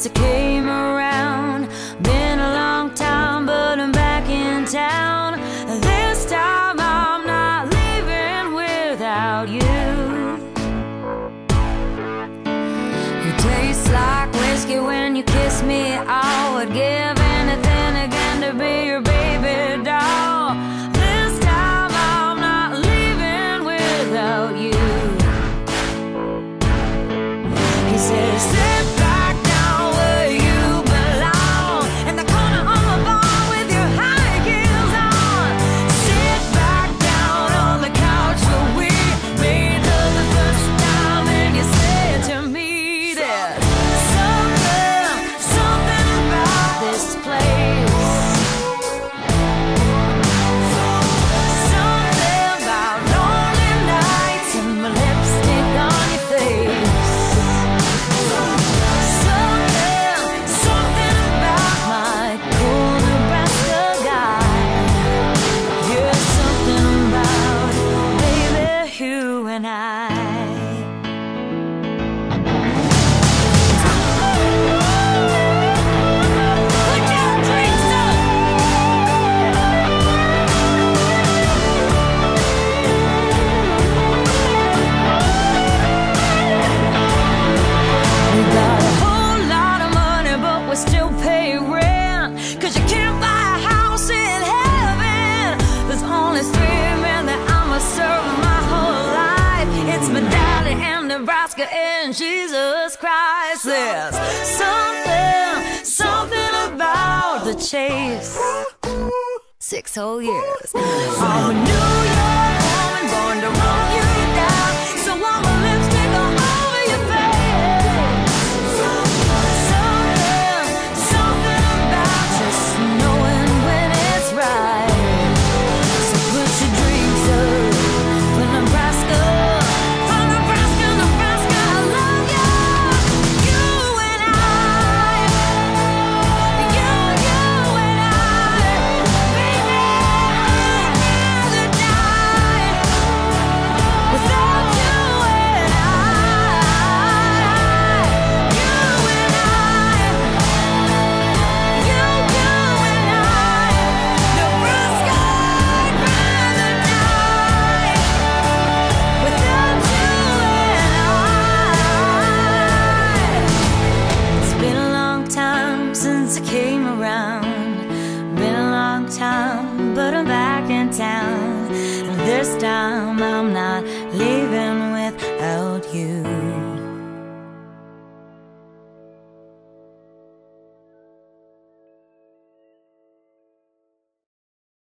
since I came around. Been a long time, but I'm back in town. This time I'm not leaving without you. You taste like whiskey when you kiss me. Oh, I would give anything again to be your baby doll. This time I'm not leaving without you. He says. Alaska and Jesus Christ. There's something, something about the chase. Six whole years. around. Been a long time, but I'm back in town. And this time I'm not leaving without you.